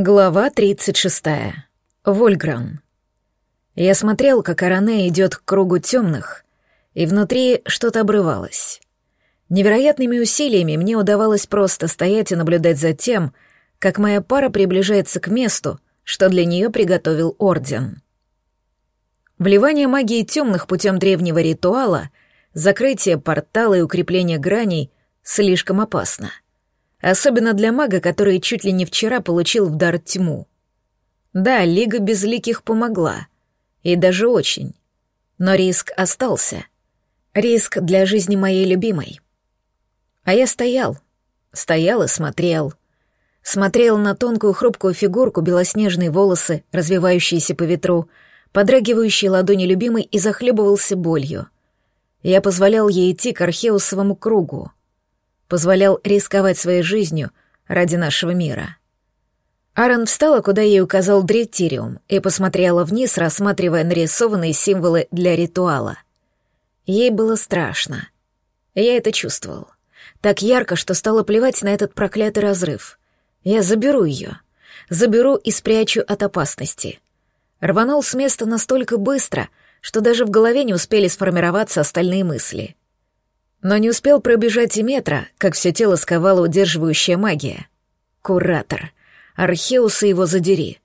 Глава 36. Вольгран. Я смотрел, как Аране идет к кругу темных, и внутри что-то обрывалось. Невероятными усилиями мне удавалось просто стоять и наблюдать за тем, как моя пара приближается к месту, что для нее приготовил Орден. Вливание магии темных путем древнего ритуала, закрытие портала и укрепление граней слишком опасно — Особенно для мага, который чуть ли не вчера получил в дар тьму. Да, Лига Безликих помогла. И даже очень. Но риск остался. Риск для жизни моей любимой. А я стоял. Стоял и смотрел. Смотрел на тонкую хрупкую фигурку, белоснежные волосы, развивающиеся по ветру, подрагивающие ладони любимой и захлебывался болью. Я позволял ей идти к Археусовому кругу позволял рисковать своей жизнью ради нашего мира. Аарон встала, куда ей указал Дретириум, и посмотрела вниз, рассматривая нарисованные символы для ритуала. Ей было страшно. Я это чувствовал. Так ярко, что стало плевать на этот проклятый разрыв. Я заберу ее. Заберу и спрячу от опасности. Рванул с места настолько быстро, что даже в голове не успели сформироваться остальные мысли. Но не успел пробежать и метра, как все тело сковала удерживающая магия. Куратор. Археуса его задери.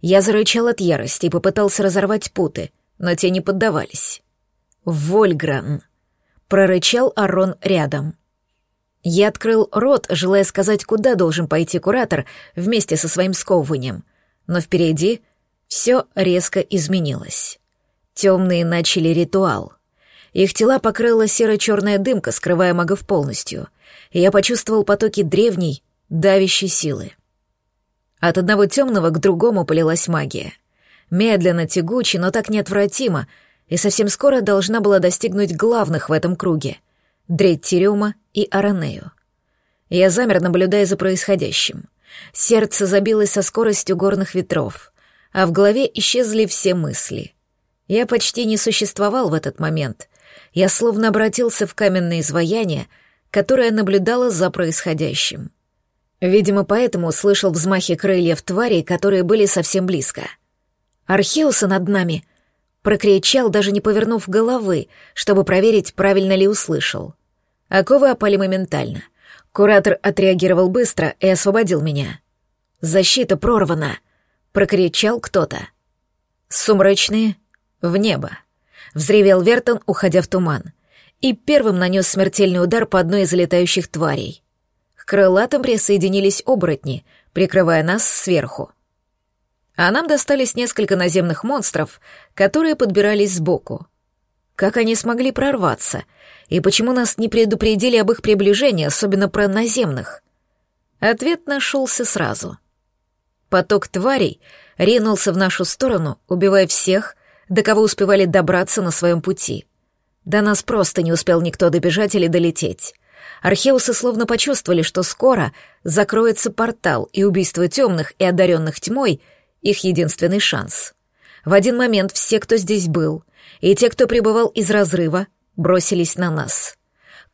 Я зарычал от ярости и попытался разорвать путы, но те не поддавались. «Вольгран!» — прорычал Арон рядом. Я открыл рот, желая сказать, куда должен пойти куратор вместе со своим сковыванием, но впереди все резко изменилось. Темные начали ритуал — их тела покрыла серо-черная дымка, скрывая магов полностью, и я почувствовал потоки древней, давящей силы. От одного темного к другому полилась магия. Медленно, тягуче, но так неотвратимо, и совсем скоро должна была достигнуть главных в этом круге — Дреттериума и Аранею. Я замер, наблюдая за происходящим. Сердце забилось со скоростью горных ветров, а в голове исчезли все мысли. Я почти не существовал в этот момент, я словно обратился в каменное изваяние, которое наблюдало за происходящим. Видимо, поэтому услышал взмахи крыльев тварей, которые были совсем близко. «Археуса над нами!» — прокричал, даже не повернув головы, чтобы проверить, правильно ли услышал. Оковы опали моментально. Куратор отреагировал быстро и освободил меня. «Защита прорвана!» — прокричал кто-то. «Сумрачные в небо!» Взревел Вертон, уходя в туман. И первым нанес смертельный удар по одной из летающих тварей. К крылатым присоединились оборотни, прикрывая нас сверху. А нам достались несколько наземных монстров, которые подбирались сбоку. Как они смогли прорваться? И почему нас не предупредили об их приближении, особенно про наземных? Ответ нашелся сразу. Поток тварей ринулся в нашу сторону, убивая всех, до кого успевали добраться на своем пути. До нас просто не успел никто добежать или долететь. Археусы словно почувствовали, что скоро закроется портал, и убийство темных и одаренных тьмой — их единственный шанс. В один момент все, кто здесь был, и те, кто пребывал из разрыва, бросились на нас.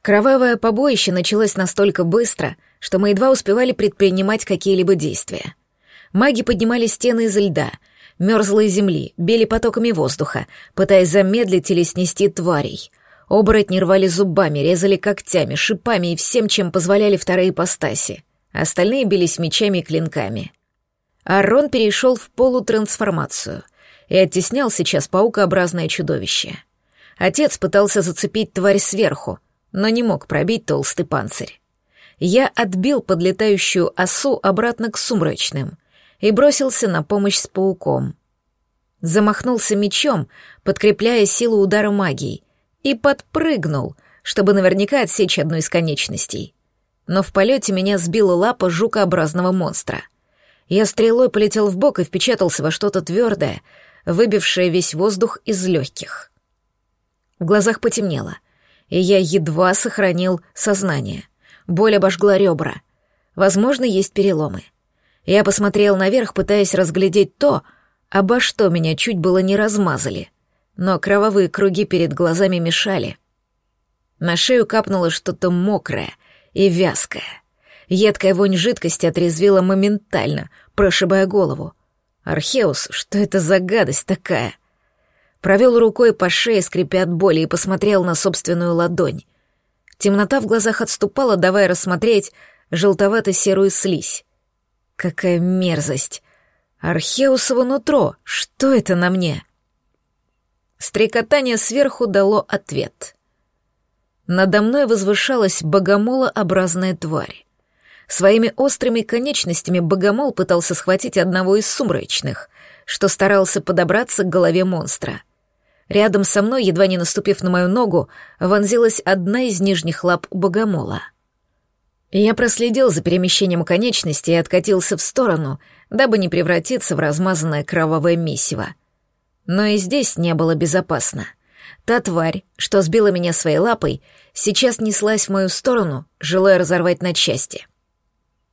Кровавое побоище началось настолько быстро, что мы едва успевали предпринимать какие-либо действия. Маги поднимали стены из льда — мерзлой земли, били потоками воздуха, пытаясь замедлить или снести тварей. Оборотни рвали зубами, резали когтями, шипами и всем, чем позволяли вторые ипостаси. Остальные бились мечами и клинками. Арон перешел в полутрансформацию и оттеснял сейчас паукообразное чудовище. Отец пытался зацепить тварь сверху, но не мог пробить толстый панцирь. Я отбил подлетающую осу обратно к сумрачным — и бросился на помощь с пауком. Замахнулся мечом, подкрепляя силу удара магией, и подпрыгнул, чтобы наверняка отсечь одну из конечностей. Но в полете меня сбила лапа жукообразного монстра. Я стрелой полетел в бок и впечатался во что-то твердое, выбившее весь воздух из легких. В глазах потемнело, и я едва сохранил сознание. Боль обожгла ребра. Возможно, есть переломы. Я посмотрел наверх, пытаясь разглядеть то, обо что меня чуть было не размазали, но кровавые круги перед глазами мешали. На шею капнуло что-то мокрое и вязкое. Едкая вонь жидкости отрезвила моментально, прошибая голову. «Археус, что это за гадость такая?» Провел рукой по шее, скрипя от боли, и посмотрел на собственную ладонь. Темнота в глазах отступала, давая рассмотреть желтовато-серую слизь. Какая мерзость! Археусово нутро! Что это на мне? Стрекотание сверху дало ответ. Надо мной возвышалась богомолообразная тварь. Своими острыми конечностями богомол пытался схватить одного из сумрачных, что старался подобраться к голове монстра. Рядом со мной, едва не наступив на мою ногу, вонзилась одна из нижних лап богомола. Я проследил за перемещением конечности и откатился в сторону, дабы не превратиться в размазанное кровавое месиво. Но и здесь не было безопасно. Та тварь, что сбила меня своей лапой, сейчас неслась в мою сторону, желая разорвать на части.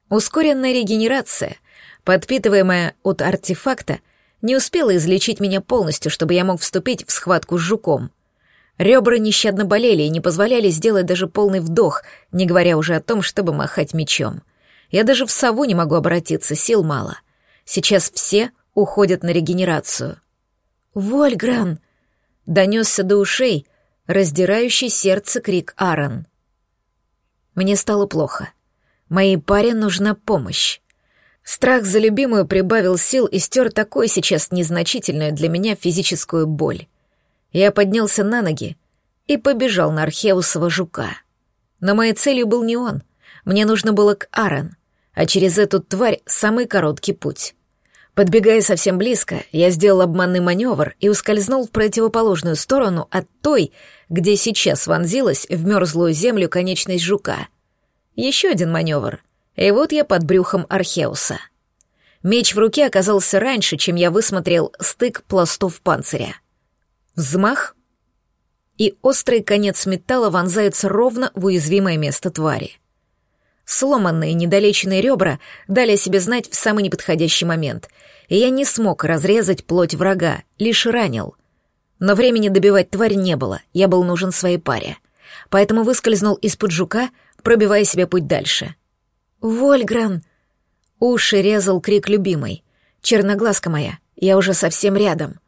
Ускоренная регенерация, подпитываемая от артефакта, не успела излечить меня полностью, чтобы я мог вступить в схватку с жуком. Ребра нещадно болели и не позволяли сделать даже полный вдох, не говоря уже о том, чтобы махать мечом. Я даже в сову не могу обратиться, сил мало. Сейчас все уходят на регенерацию. «Вольгран!» — донесся до ушей раздирающий сердце крик Аарон. Мне стало плохо. Моей паре нужна помощь. Страх за любимую прибавил сил и стер такой сейчас незначительную для меня физическую боль. Я поднялся на ноги и побежал на Археусова жука. Но моей целью был не он. Мне нужно было к Аарон, а через эту тварь самый короткий путь. Подбегая совсем близко, я сделал обманный маневр и ускользнул в противоположную сторону от той, где сейчас вонзилась в мерзлую землю конечность жука. Еще один маневр — и вот я под брюхом Археуса. Меч в руке оказался раньше, чем я высмотрел стык пластов панциря. Взмах, и острый конец металла вонзается ровно в уязвимое место твари. Сломанные недолеченные ребра дали о себе знать в самый неподходящий момент, и я не смог разрезать плоть врага, лишь ранил. Но времени добивать тварь не было, я был нужен своей паре. Поэтому выскользнул из-под жука, пробивая себе путь дальше — «Вольгран!» Уши резал крик любимой. «Черноглазка моя, я уже совсем рядом».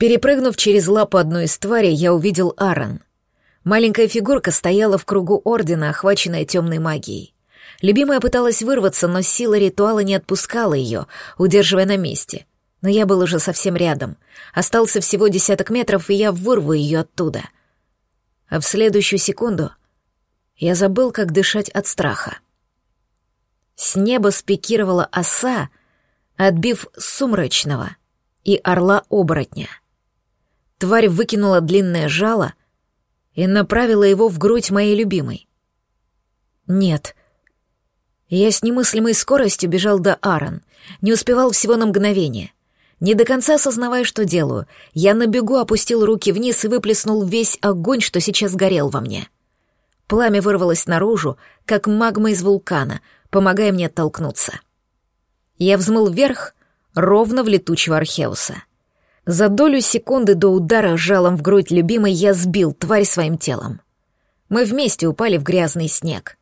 Перепрыгнув через лапу одной из тварей, я увидел Аарон. Маленькая фигурка стояла в кругу Ордена, охваченная темной магией. Любимая пыталась вырваться, но сила ритуала не отпускала ее, удерживая на месте. Но я был уже совсем рядом. Остался всего десяток метров, и я вырву ее оттуда. А в следующую секунду я забыл, как дышать от страха. С неба спикировала оса, отбив сумрачного и орла-оборотня. Тварь выкинула длинное жало и направила его в грудь моей любимой. Нет. Я с немыслимой скоростью бежал до Аарон, не успевал всего на мгновение. Не до конца осознавая, что делаю, я на бегу опустил руки вниз и выплеснул весь огонь, что сейчас горел во мне. Пламя вырвалось наружу, как магма из вулкана, помогая мне оттолкнуться. Я взмыл вверх, ровно в летучего Археуса. За долю секунды до удара жалом в грудь любимой я сбил тварь своим телом. Мы вместе упали в грязный снег.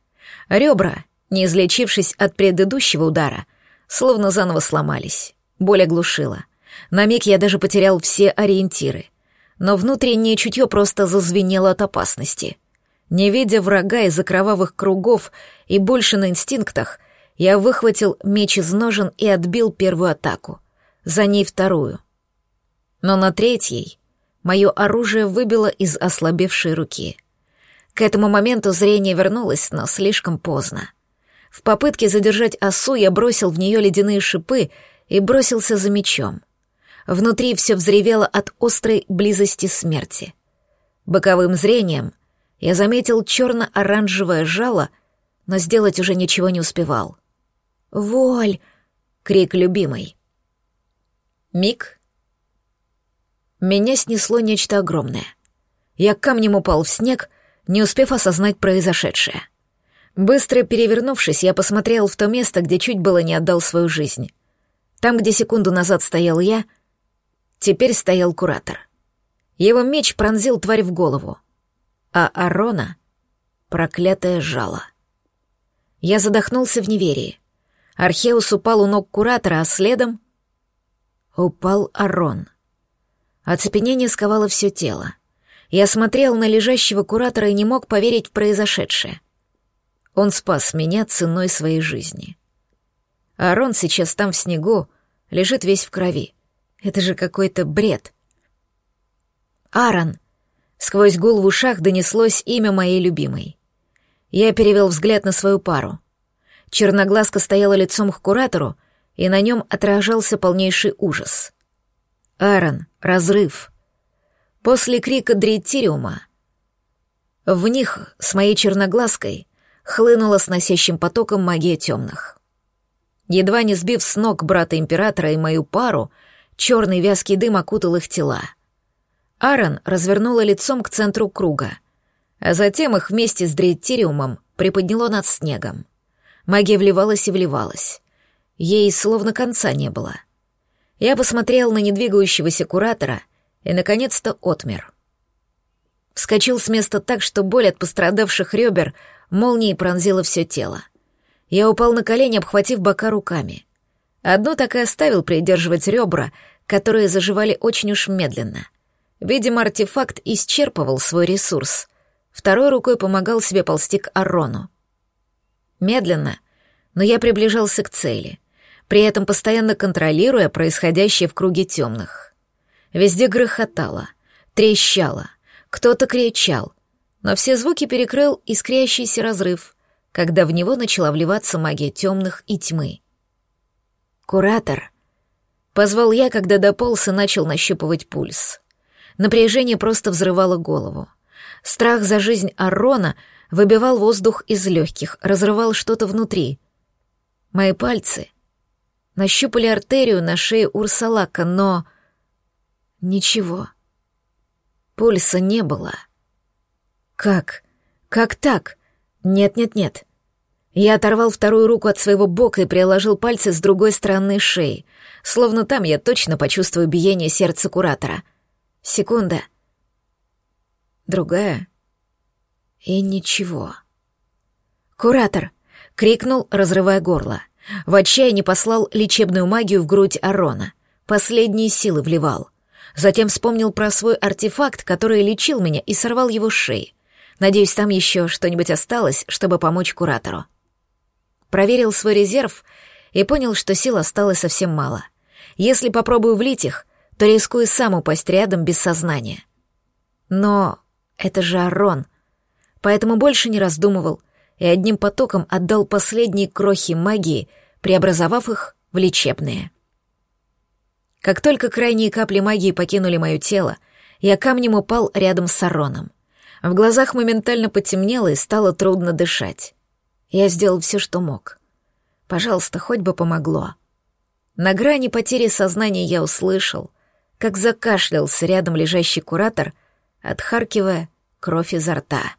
Ребра, не излечившись от предыдущего удара, словно заново сломались. Боль оглушила. На миг я даже потерял все ориентиры. Но внутреннее чутье просто зазвенело от опасности — не видя врага из-за кровавых кругов и больше на инстинктах, я выхватил меч из ножен и отбил первую атаку, за ней вторую. Но на третьей мое оружие выбило из ослабевшей руки. К этому моменту зрение вернулось, но слишком поздно. В попытке задержать осу я бросил в нее ледяные шипы и бросился за мечом. Внутри все взревело от острой близости смерти. Боковым зрением я заметил черно-оранжевое жало, но сделать уже ничего не успевал. «Воль!» — крик любимой. Миг. Меня снесло нечто огромное. Я камнем упал в снег, не успев осознать произошедшее. Быстро перевернувшись, я посмотрел в то место, где чуть было не отдал свою жизнь. Там, где секунду назад стоял я, теперь стоял куратор. Его меч пронзил тварь в голову а Арона — проклятое жало. Я задохнулся в неверии. Археус упал у ног куратора, а следом упал Арон. Оцепенение сковало все тело. Я смотрел на лежащего куратора и не мог поверить в произошедшее. Он спас меня ценой своей жизни. Арон сейчас там в снегу, лежит весь в крови. Это же какой-то бред. Аарон! Сквозь гул в ушах донеслось имя моей любимой. Я перевел взгляд на свою пару. Черноглазка стояла лицом к куратору, и на нем отражался полнейший ужас. Аарон, разрыв. После крика Дрейтириума в них с моей черноглазкой хлынула с носящим потоком магия темных. Едва не сбив с ног брата императора и мою пару, черный вязкий дым окутал их тела. Аарон развернула лицом к центру круга, а затем их вместе с Дрейтириумом приподняло над снегом. Магия вливалась и вливалась. Ей словно конца не было. Я посмотрел на недвигающегося куратора и, наконец-то, отмер. Вскочил с места так, что боль от пострадавших ребер молнией пронзила все тело. Я упал на колени, обхватив бока руками. Одну так и оставил придерживать ребра, которые заживали очень уж медленно. Видимо, артефакт исчерпывал свой ресурс. Второй рукой помогал себе ползти к Арону. Медленно, но я приближался к цели, при этом постоянно контролируя происходящее в круге темных. Везде грохотало, трещало, кто-то кричал, но все звуки перекрыл искрящийся разрыв, когда в него начала вливаться магия темных и тьмы. «Куратор!» — позвал я, когда дополз и начал нащупывать пульс. Напряжение просто взрывало голову. Страх за жизнь Аррона выбивал воздух из легких, разрывал что-то внутри. Мои пальцы нащупали артерию на шее Урсалака, но... Ничего. Пульса не было. Как? Как так? Нет-нет-нет. Я оторвал вторую руку от своего бока и приложил пальцы с другой стороны шеи, словно там я точно почувствую биение сердца куратора. Секунда. Другая. И ничего. «Куратор!» — крикнул, разрывая горло. В отчаянии послал лечебную магию в грудь Арона. Последние силы вливал. Затем вспомнил про свой артефакт, который лечил меня, и сорвал его с шеи. Надеюсь, там еще что-нибудь осталось, чтобы помочь куратору. Проверил свой резерв и понял, что сил осталось совсем мало. Если попробую влить их, то рискую сам упасть рядом без сознания. Но это же Арон. Поэтому больше не раздумывал и одним потоком отдал последние крохи магии, преобразовав их в лечебные. Как только крайние капли магии покинули мое тело, я камнем упал рядом с Ароном. В глазах моментально потемнело и стало трудно дышать. Я сделал все, что мог. Пожалуйста, хоть бы помогло. На грани потери сознания я услышал, как закашлялся рядом лежащий куратор, отхаркивая кровь изо рта.